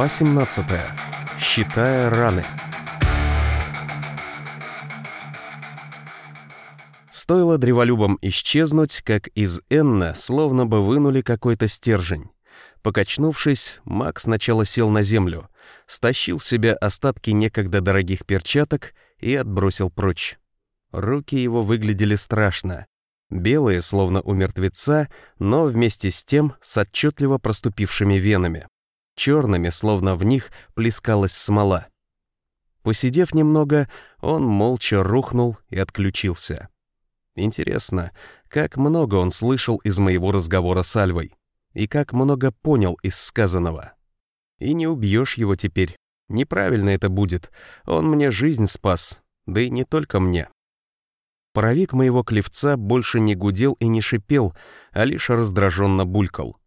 Глава 17. Считая раны. Стоило древолюбам исчезнуть, как из Энна словно бы вынули какой-то стержень. Покачнувшись, маг сначала сел на землю, стащил с себя остатки некогда дорогих перчаток и отбросил прочь. Руки его выглядели страшно. Белые, словно у мертвеца, но вместе с тем с отчетливо проступившими венами. Черными, словно в них плескалась смола. Посидев немного, он молча рухнул и отключился. Интересно, как много он слышал из моего разговора с Альвой, и как много понял из сказанного. И не убьешь его теперь. Неправильно это будет. Он мне жизнь спас, да и не только мне. Паровик моего клевца больше не гудел и не шипел, а лишь раздраженно булькал.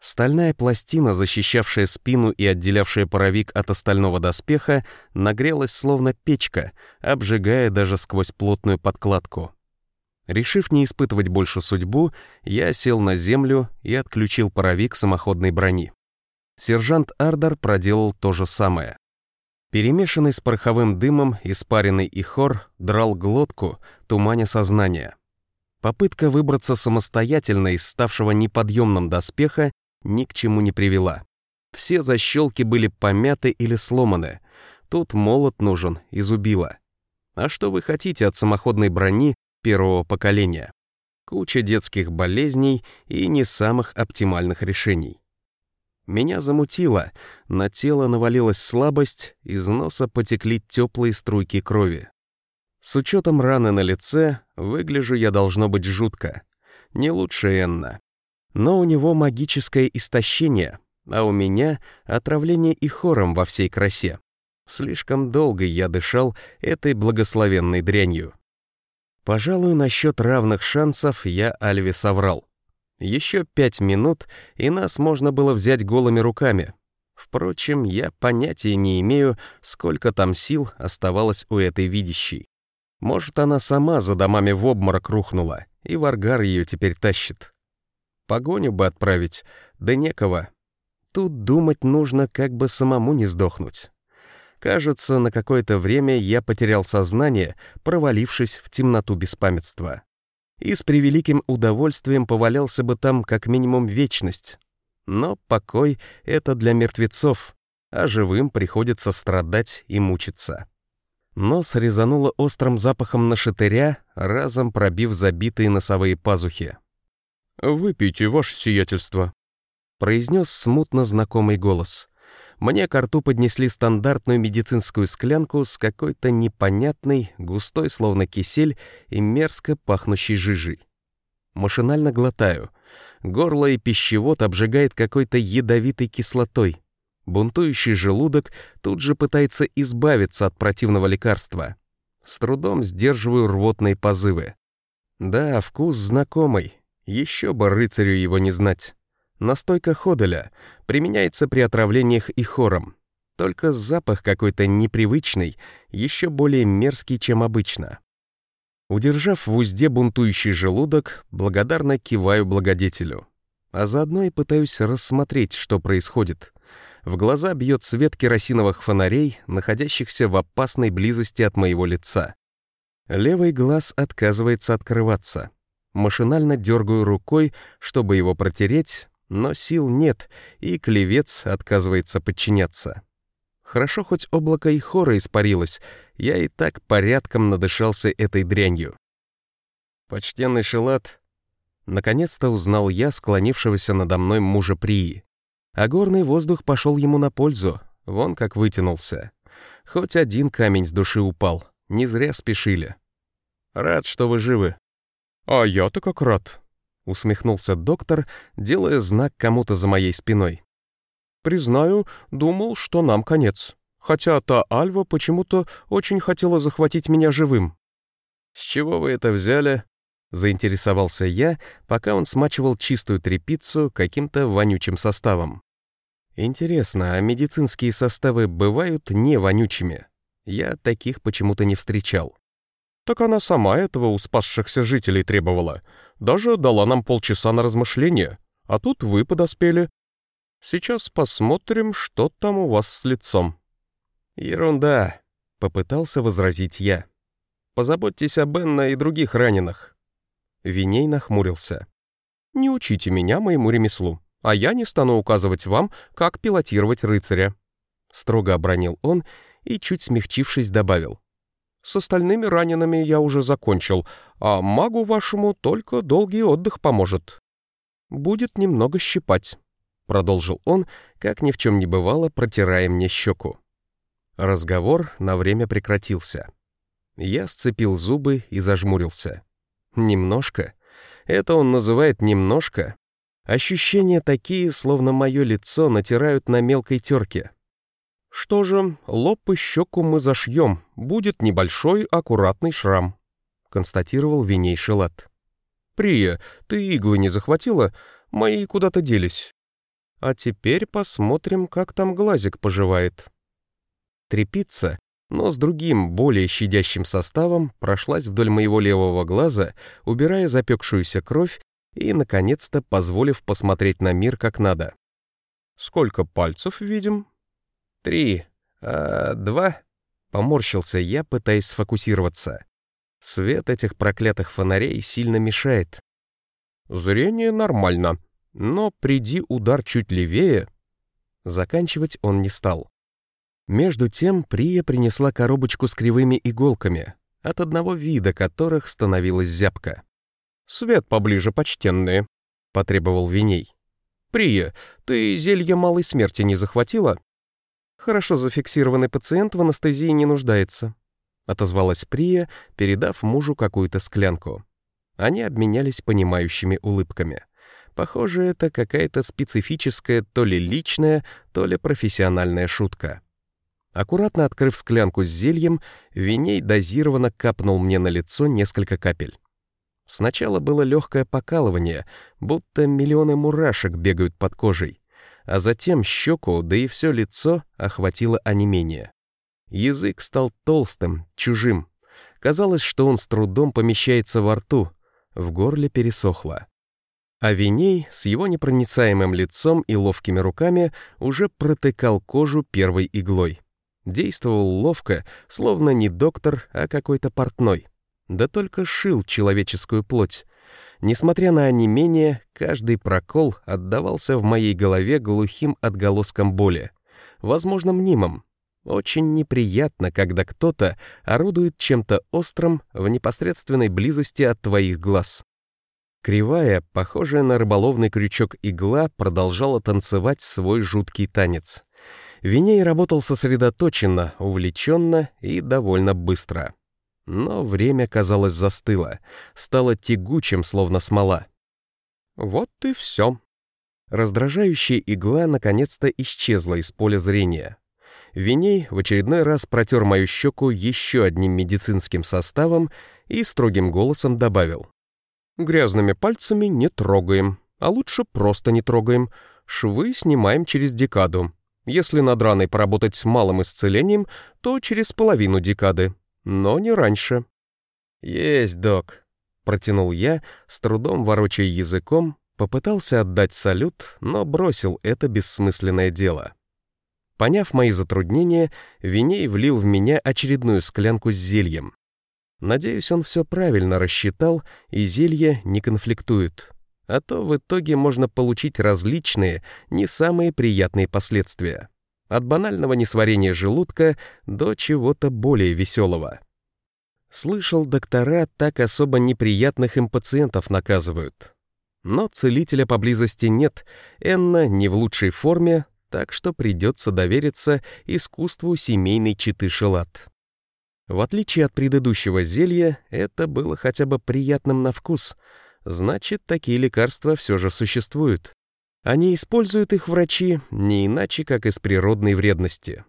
Стальная пластина, защищавшая спину и отделявшая паровик от остального доспеха, нагрелась словно печка, обжигая даже сквозь плотную подкладку. Решив не испытывать больше судьбу, я сел на землю и отключил паровик самоходной брони. Сержант Ардер проделал то же самое. Перемешанный с пороховым дымом, испаренный и хор драл глотку, туманя сознание. Попытка выбраться самостоятельно из ставшего неподъемным доспеха ни к чему не привела. Все защелки были помяты или сломаны. Тут молот нужен, изубило. А что вы хотите от самоходной брони первого поколения? Куча детских болезней и не самых оптимальных решений. Меня замутило, на тело навалилась слабость, из носа потекли теплые струйки крови. С учетом раны на лице, выгляжу я должно быть жутко. Не лучше Энна. Но у него магическое истощение, а у меня отравление и хором во всей красе. Слишком долго я дышал этой благословенной дрянью. Пожалуй, насчет равных шансов я Альве соврал. Еще пять минут, и нас можно было взять голыми руками. Впрочем, я понятия не имею, сколько там сил оставалось у этой видящей. Может, она сама за домами в обморок рухнула, и Варгар ее теперь тащит. Погоню бы отправить, да некого. Тут думать нужно, как бы самому не сдохнуть. Кажется, на какое-то время я потерял сознание, провалившись в темноту беспамятства и с превеликим удовольствием повалялся бы там как минимум вечность. Но покой — это для мертвецов, а живым приходится страдать и мучиться. Нос резануло острым запахом нашатыря, разом пробив забитые носовые пазухи. «Выпейте, ваше сиятельство», — произнес смутно знакомый голос мне к рту поднесли стандартную медицинскую склянку с какой-то непонятной, густой, словно кисель, и мерзко пахнущей жижей. Машинально глотаю. Горло и пищевод обжигает какой-то ядовитой кислотой. Бунтующий желудок тут же пытается избавиться от противного лекарства. С трудом сдерживаю рвотные позывы. Да, вкус знакомый. Еще бы рыцарю его не знать. Настойка ходеля применяется при отравлениях и хором. Только запах какой-то непривычный, еще более мерзкий, чем обычно. Удержав в узде бунтующий желудок, благодарно киваю благодетелю. А заодно и пытаюсь рассмотреть, что происходит. В глаза бьет свет керосиновых фонарей, находящихся в опасной близости от моего лица. Левый глаз отказывается открываться. Машинально дергаю рукой, чтобы его протереть, но сил нет, и клевец отказывается подчиняться. Хорошо хоть облако и хора испарилось, я и так порядком надышался этой дрянью. Почтенный Шелат, наконец-то узнал я склонившегося надо мной мужа Прии. А горный воздух пошел ему на пользу, вон как вытянулся. Хоть один камень с души упал, не зря спешили. Рад, что вы живы. А я-то как рад, усмехнулся доктор, делая знак кому-то за моей спиной. Признаю, думал, что нам конец. Хотя та Альва почему-то очень хотела захватить меня живым. С чего вы это взяли? заинтересовался я, пока он смачивал чистую тряпицу каким-то вонючим составом. Интересно, а медицинские составы бывают не вонючими? Я таких почему-то не встречал. Так она сама этого у спасшихся жителей требовала. Даже дала нам полчаса на размышление. А тут вы подоспели. Сейчас посмотрим, что там у вас с лицом». «Ерунда», — попытался возразить я. «Позаботьтесь о Бенна и других раненых». Виней нахмурился. «Не учите меня моему ремеслу, а я не стану указывать вам, как пилотировать рыцаря». Строго обронил он и, чуть смягчившись, добавил. «С остальными ранеными я уже закончил, а магу вашему только долгий отдых поможет. Будет немного щипать» продолжил он, как ни в чем не бывало, протирая мне щеку. Разговор на время прекратился. Я сцепил зубы и зажмурился. Немножко? Это он называет немножко? Ощущения такие, словно мое лицо натирают на мелкой терке. Что же, лоб и щеку мы зашьем, будет небольшой аккуратный шрам, констатировал винейший лад. Прия, ты иглы не захватила? Мои куда-то делись. А теперь посмотрим, как там глазик поживает. Трепица, но с другим, более щадящим составом, прошлась вдоль моего левого глаза, убирая запекшуюся кровь и, наконец-то, позволив посмотреть на мир как надо. «Сколько пальцев видим?» «Три. А два?» Поморщился я, пытаясь сфокусироваться. Свет этих проклятых фонарей сильно мешает. «Зрение нормально», но приди удар чуть левее... Заканчивать он не стал. Между тем Прия принесла коробочку с кривыми иголками, от одного вида которых становилась зябка. «Свет поближе, почтенные», — потребовал Виней. «Прия, ты зелье малой смерти не захватила?» «Хорошо зафиксированный пациент в анестезии не нуждается», — отозвалась Прия, передав мужу какую-то склянку. Они обменялись понимающими улыбками. Похоже, это какая-то специфическая то ли личная, то ли профессиональная шутка. Аккуратно открыв склянку с зельем, Виней дозированно капнул мне на лицо несколько капель. Сначала было легкое покалывание, будто миллионы мурашек бегают под кожей, а затем щеку, да и все лицо охватило онемение. Язык стал толстым, чужим. Казалось, что он с трудом помещается во рту, в горле пересохло. А Виней с его непроницаемым лицом и ловкими руками уже протыкал кожу первой иглой. Действовал ловко, словно не доктор, а какой-то портной. Да только шил человеческую плоть. Несмотря на онемение, каждый прокол отдавался в моей голове глухим отголоском боли. Возможно, мнимым. Очень неприятно, когда кто-то орудует чем-то острым в непосредственной близости от твоих глаз. Кривая, похожая на рыболовный крючок игла, продолжала танцевать свой жуткий танец. Виней работал сосредоточенно, увлеченно и довольно быстро. Но время, казалось, застыло, стало тягучим, словно смола. Вот и все. Раздражающая игла наконец-то исчезла из поля зрения. Виней в очередной раз протер мою щеку еще одним медицинским составом и строгим голосом добавил. Грязными пальцами не трогаем, а лучше просто не трогаем. Швы снимаем через декаду. Если над раной поработать с малым исцелением, то через половину декады, но не раньше. «Есть, док», — протянул я, с трудом ворочая языком, попытался отдать салют, но бросил это бессмысленное дело. Поняв мои затруднения, Виней влил в меня очередную склянку с зельем. Надеюсь, он все правильно рассчитал, и зелья не конфликтуют. А то в итоге можно получить различные, не самые приятные последствия. От банального несварения желудка до чего-то более веселого. Слышал, доктора так особо неприятных им пациентов наказывают. Но целителя поблизости нет, Энна не в лучшей форме, так что придется довериться искусству семейной читы Шелат. В отличие от предыдущего зелья, это было хотя бы приятным на вкус. Значит, такие лекарства все же существуют. Они используют их врачи не иначе, как из природной вредности.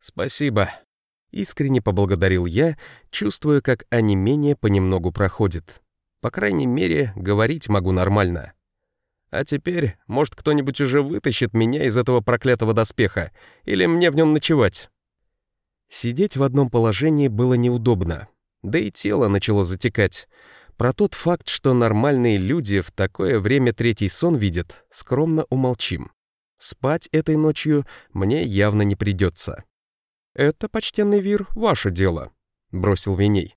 «Спасибо», — искренне поблагодарил я, чувствуя, как онемение понемногу проходит. По крайней мере, говорить могу нормально. А теперь, может, кто-нибудь уже вытащит меня из этого проклятого доспеха, или мне в нем ночевать? Сидеть в одном положении было неудобно, да и тело начало затекать. Про тот факт, что нормальные люди в такое время третий сон видят, скромно умолчим. Спать этой ночью мне явно не придется. «Это, почтенный Вир, ваше дело», — бросил Виней.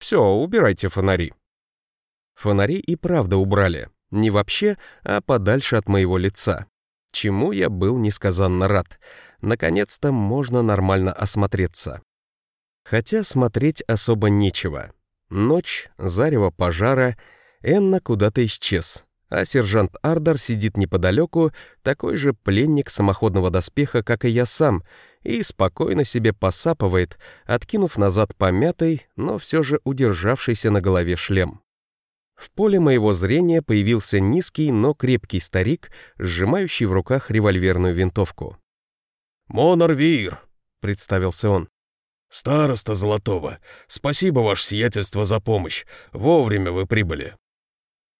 «Все, убирайте фонари». Фонари и правда убрали. Не вообще, а подальше от моего лица. Чему я был несказанно рад. Наконец-то можно нормально осмотреться. Хотя смотреть особо нечего. Ночь, зарево пожара, Энна куда-то исчез, а сержант Ардер сидит неподалеку, такой же пленник самоходного доспеха, как и я сам, и спокойно себе посапывает, откинув назад помятый, но все же удержавшийся на голове шлем. В поле моего зрения появился низкий, но крепкий старик, сжимающий в руках револьверную винтовку. «Монар Вир», — представился он. «Староста Золотого, спасибо, ваше сиятельство, за помощь. Вовремя вы прибыли».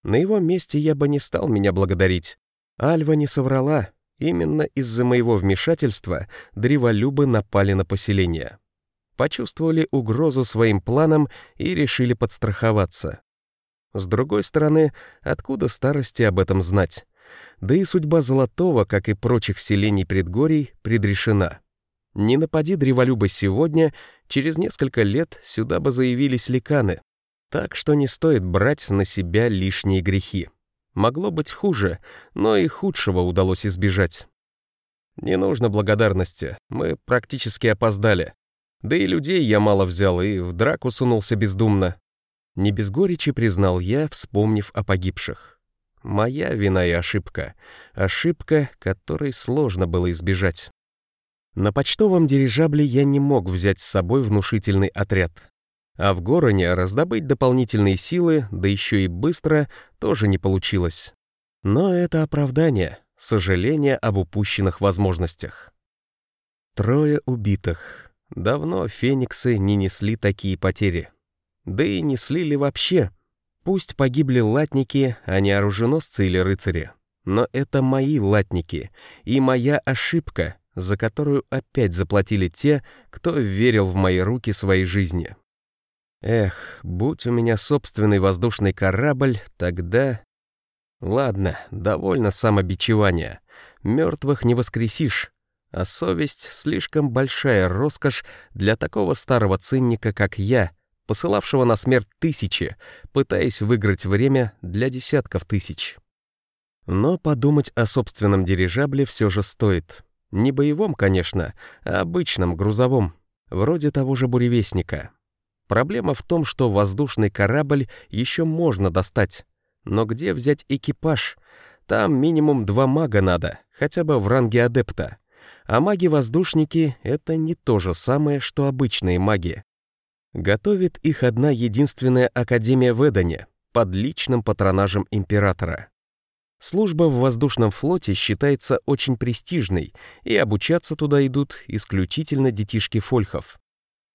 На его месте я бы не стал меня благодарить. Альва не соврала. Именно из-за моего вмешательства древолюбы напали на поселение. Почувствовали угрозу своим планам и решили подстраховаться. С другой стороны, откуда старости об этом знать? Да и судьба Золотого, как и прочих селений предгорий, предрешена. Не напади древолюбы сегодня, через несколько лет сюда бы заявились ликаны. Так что не стоит брать на себя лишние грехи. Могло быть хуже, но и худшего удалось избежать. Не нужно благодарности, мы практически опоздали. Да и людей я мало взял и в драку сунулся бездумно. Не без горечи признал я, вспомнив о погибших. Моя вина и ошибка. Ошибка, которой сложно было избежать. На почтовом дирижабле я не мог взять с собой внушительный отряд. А в Гороне раздобыть дополнительные силы, да еще и быстро, тоже не получилось. Но это оправдание, сожаление об упущенных возможностях. Трое убитых. Давно фениксы не несли такие потери. Да и несли ли вообще? Пусть погибли латники, а не оруженосцы или рыцари. Но это мои латники, и моя ошибка, за которую опять заплатили те, кто верил в мои руки своей жизни. Эх, будь у меня собственный воздушный корабль, тогда... Ладно, довольно самобичевания. Мертвых не воскресишь, а совесть — слишком большая роскошь для такого старого цинника, как я, посылавшего на смерть тысячи, пытаясь выиграть время для десятков тысяч. Но подумать о собственном дирижабле все же стоит. Не боевом, конечно, а обычном, грузовом, вроде того же буревестника. Проблема в том, что воздушный корабль еще можно достать. Но где взять экипаж? Там минимум два мага надо, хотя бы в ранге адепта. А маги-воздушники — это не то же самое, что обычные маги. Готовит их одна единственная Академия в Эдоне под личным патронажем императора. Служба в воздушном флоте считается очень престижной, и обучаться туда идут исключительно детишки фольхов.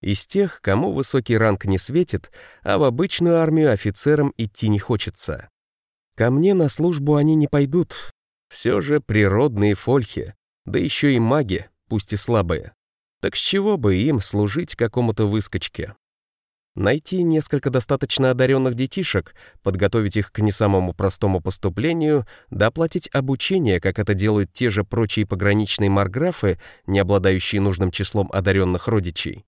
Из тех, кому высокий ранг не светит, а в обычную армию офицерам идти не хочется. Ко мне на службу они не пойдут. Все же природные фольхи, да еще и маги, пусть и слабые. Так с чего бы им служить какому-то выскочке? Найти несколько достаточно одаренных детишек, подготовить их к не самому простому поступлению, да обучение, как это делают те же прочие пограничные марграфы, не обладающие нужным числом одаренных родичей.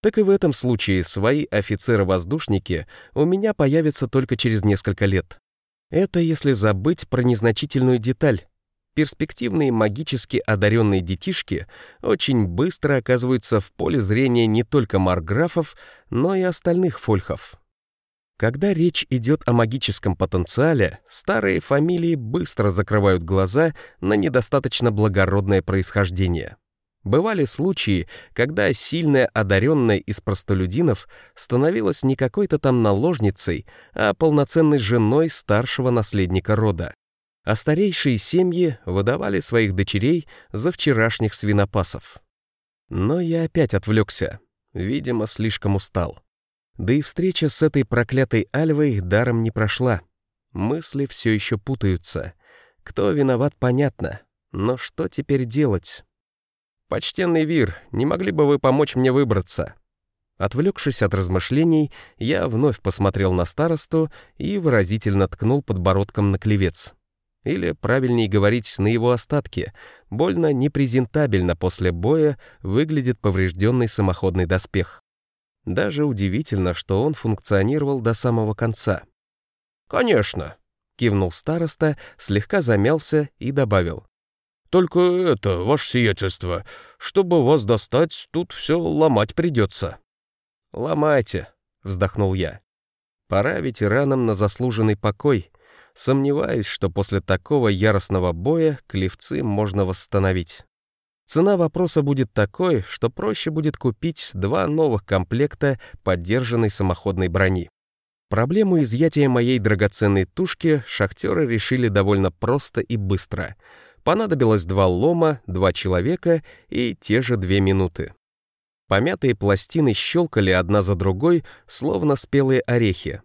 Так и в этом случае свои офицеры-воздушники у меня появятся только через несколько лет. Это если забыть про незначительную деталь перспективные магически одаренные детишки очень быстро оказываются в поле зрения не только марграфов, но и остальных фольхов. Когда речь идет о магическом потенциале, старые фамилии быстро закрывают глаза на недостаточно благородное происхождение. Бывали случаи, когда сильная одаренная из простолюдинов становилась не какой-то там наложницей, а полноценной женой старшего наследника рода а старейшие семьи выдавали своих дочерей за вчерашних свинопасов. Но я опять отвлекся, видимо, слишком устал. Да и встреча с этой проклятой Альвой даром не прошла. Мысли все еще путаются. Кто виноват, понятно. Но что теперь делать? «Почтенный Вир, не могли бы вы помочь мне выбраться?» Отвлекшись от размышлений, я вновь посмотрел на старосту и выразительно ткнул подбородком на клевец. Или, правильнее говорить, на его остатки, больно непрезентабельно после боя выглядит поврежденный самоходный доспех. Даже удивительно, что он функционировал до самого конца. «Конечно», — кивнул староста, слегка замялся и добавил. «Только это, ваше сиятельство, чтобы вас достать, тут все ломать придется». «Ломайте», — вздохнул я. «Пора ветеранам на заслуженный покой. Сомневаюсь, что после такого яростного боя клевцы можно восстановить. Цена вопроса будет такой, что проще будет купить два новых комплекта поддержанной самоходной брони. Проблему изъятия моей драгоценной тушки шахтеры решили довольно просто и быстро. Понадобилось два лома, два человека и те же две минуты. Помятые пластины щелкали одна за другой, словно спелые орехи.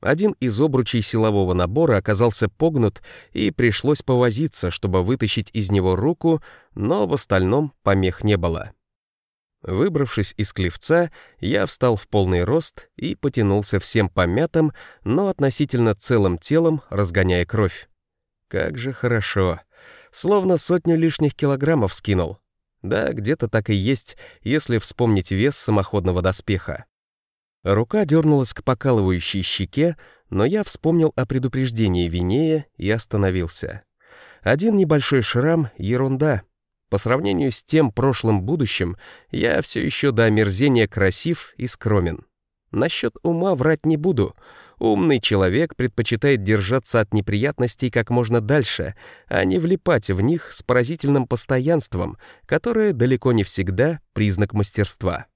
Один из обручей силового набора оказался погнут, и пришлось повозиться, чтобы вытащить из него руку, но в остальном помех не было. Выбравшись из клевца, я встал в полный рост и потянулся всем помятым, но относительно целым телом, разгоняя кровь. Как же хорошо. Словно сотню лишних килограммов скинул. Да, где-то так и есть, если вспомнить вес самоходного доспеха. Рука дернулась к покалывающей щеке, но я вспомнил о предупреждении Винея и остановился. Один небольшой шрам — ерунда. По сравнению с тем прошлым будущим, я все еще до омерзения красив и скромен. Насчет ума врать не буду. Умный человек предпочитает держаться от неприятностей как можно дальше, а не влипать в них с поразительным постоянством, которое далеко не всегда признак мастерства.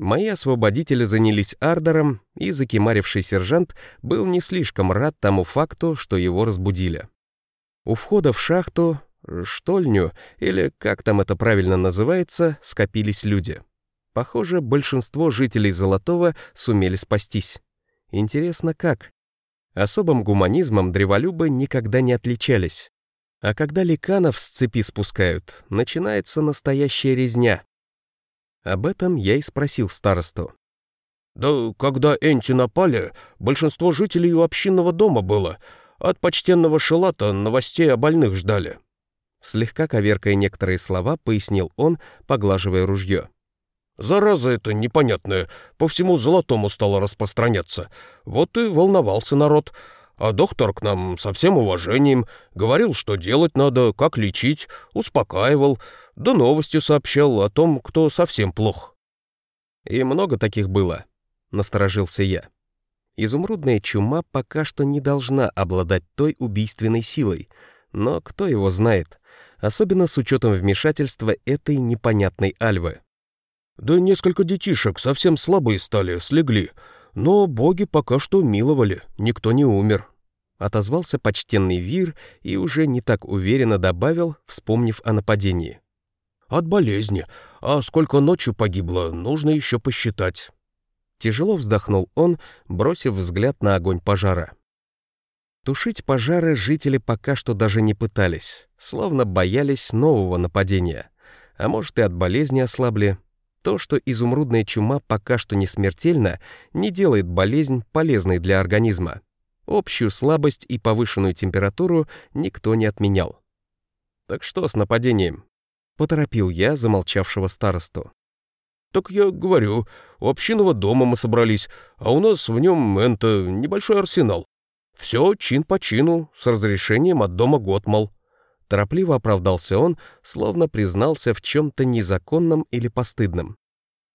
Мои освободители занялись ардером, и закимаривший сержант был не слишком рад тому факту, что его разбудили. У входа в шахту, штольню, или как там это правильно называется, скопились люди. Похоже, большинство жителей Золотого сумели спастись. Интересно, как? Особым гуманизмом древолюбы никогда не отличались. А когда ликанов с цепи спускают, начинается настоящая резня. Об этом я и спросил старосту. «Да когда Энти напали, большинство жителей у общинного дома было. От почтенного Шелата новостей о больных ждали». Слегка коверкая некоторые слова, пояснил он, поглаживая ружье. «Зараза эта непонятная, по всему Золотому стала распространяться. Вот и волновался народ. А доктор к нам со всем уважением говорил, что делать надо, как лечить, успокаивал, да новостью сообщал о том, кто совсем плох. «И много таких было», — насторожился я. Изумрудная чума пока что не должна обладать той убийственной силой, но кто его знает, особенно с учетом вмешательства этой непонятной альвы. «Да несколько детишек совсем слабые стали, слегли, но боги пока что миловали, никто не умер», — отозвался почтенный Вир и уже не так уверенно добавил, вспомнив о нападении. От болезни. А сколько ночью погибло, нужно еще посчитать». Тяжело вздохнул он, бросив взгляд на огонь пожара. Тушить пожары жители пока что даже не пытались, словно боялись нового нападения. А может, и от болезни ослабли. То, что изумрудная чума пока что не смертельна, не делает болезнь полезной для организма. Общую слабость и повышенную температуру никто не отменял. Так что с нападением? Поторопил я замолчавшего старосту. «Так я говорю, у общинного дома мы собрались, а у нас в нем это небольшой арсенал. Все чин по чину, с разрешением от дома Готмал». Торопливо оправдался он, словно признался в чем-то незаконном или постыдном.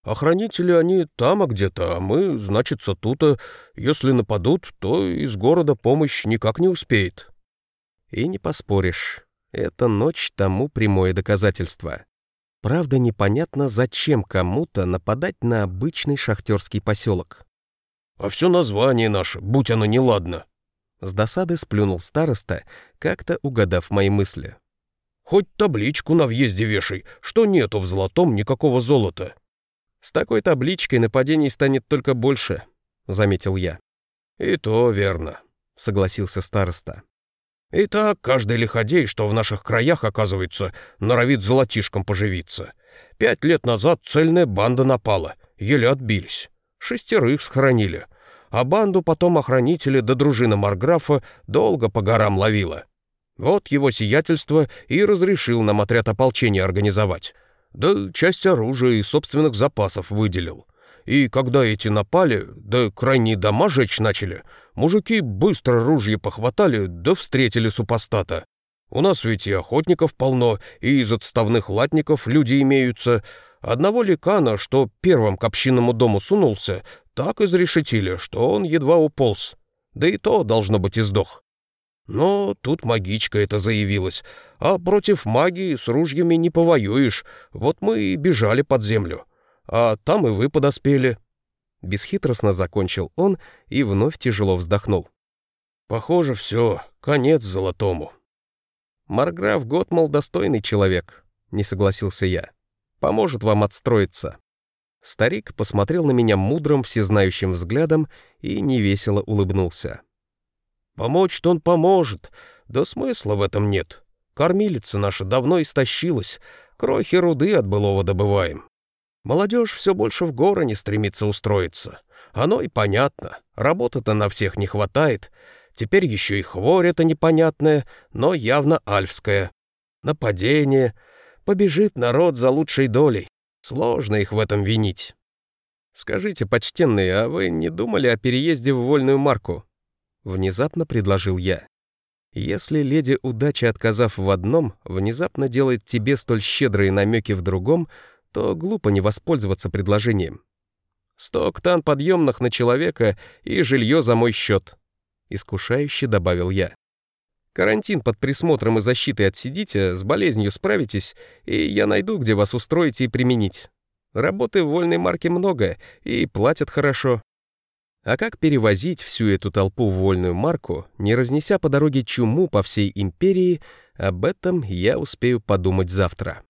«Охранители они там, а где-то, а мы, значится, тут. -то. Если нападут, то из города помощь никак не успеет». И не поспоришь. Эта ночь тому прямое доказательство. Правда, непонятно, зачем кому-то нападать на обычный шахтерский поселок. «А все название наше, будь оно неладно!» С досады сплюнул староста, как-то угадав мои мысли. «Хоть табличку на въезде вешай, что нету в золотом никакого золота». «С такой табличкой нападений станет только больше», — заметил я. «И то верно», — согласился староста. И так каждый лиходей, что в наших краях, оказывается, норовит золотишком поживиться. Пять лет назад цельная банда напала, еле отбились. Шестерых схоронили. А банду потом охранители до дружины Марграфа долго по горам ловила. Вот его сиятельство и разрешил нам отряд ополчения организовать. Да часть оружия и собственных запасов выделил. И когда эти напали, да крайние дома жечь начали, мужики быстро ружья похватали, да встретили супостата. У нас ведь и охотников полно, и из отставных латников люди имеются. Одного ликана, что первым к общинному дому сунулся, так изрешетили, что он едва уполз. Да и то, должно быть, издох. Но тут магичка это заявилась, а против магии с ружьями не повоюешь, вот мы и бежали под землю а там и вы подоспели». Бесхитростно закончил он и вновь тяжело вздохнул. «Похоже, все, конец золотому». «Марграф Готмал достойный человек», — не согласился я. «Поможет вам отстроиться». Старик посмотрел на меня мудрым, всезнающим взглядом и невесело улыбнулся. «Помочь-то он поможет, да смысла в этом нет. Кормилица наша давно истощилась, крохи руды от былого добываем. Молодежь все больше в горы не стремится устроиться. Оно и понятно. Работы-то на всех не хватает. Теперь еще и хворь это непонятная, но явно альфская. Нападение. Побежит народ за лучшей долей. Сложно их в этом винить. «Скажите, почтенные, а вы не думали о переезде в вольную марку?» Внезапно предложил я. Если леди удачи, отказав в одном, внезапно делает тебе столь щедрые намеки в другом, то глупо не воспользоваться предложением. «Сто октан подъемных на человека и жилье за мой счет», — искушающе добавил я. «Карантин под присмотром и защитой отсидите, с болезнью справитесь, и я найду, где вас устроить и применить. Работы в вольной марке много, и платят хорошо. А как перевозить всю эту толпу в вольную марку, не разнеся по дороге чуму по всей империи, об этом я успею подумать завтра.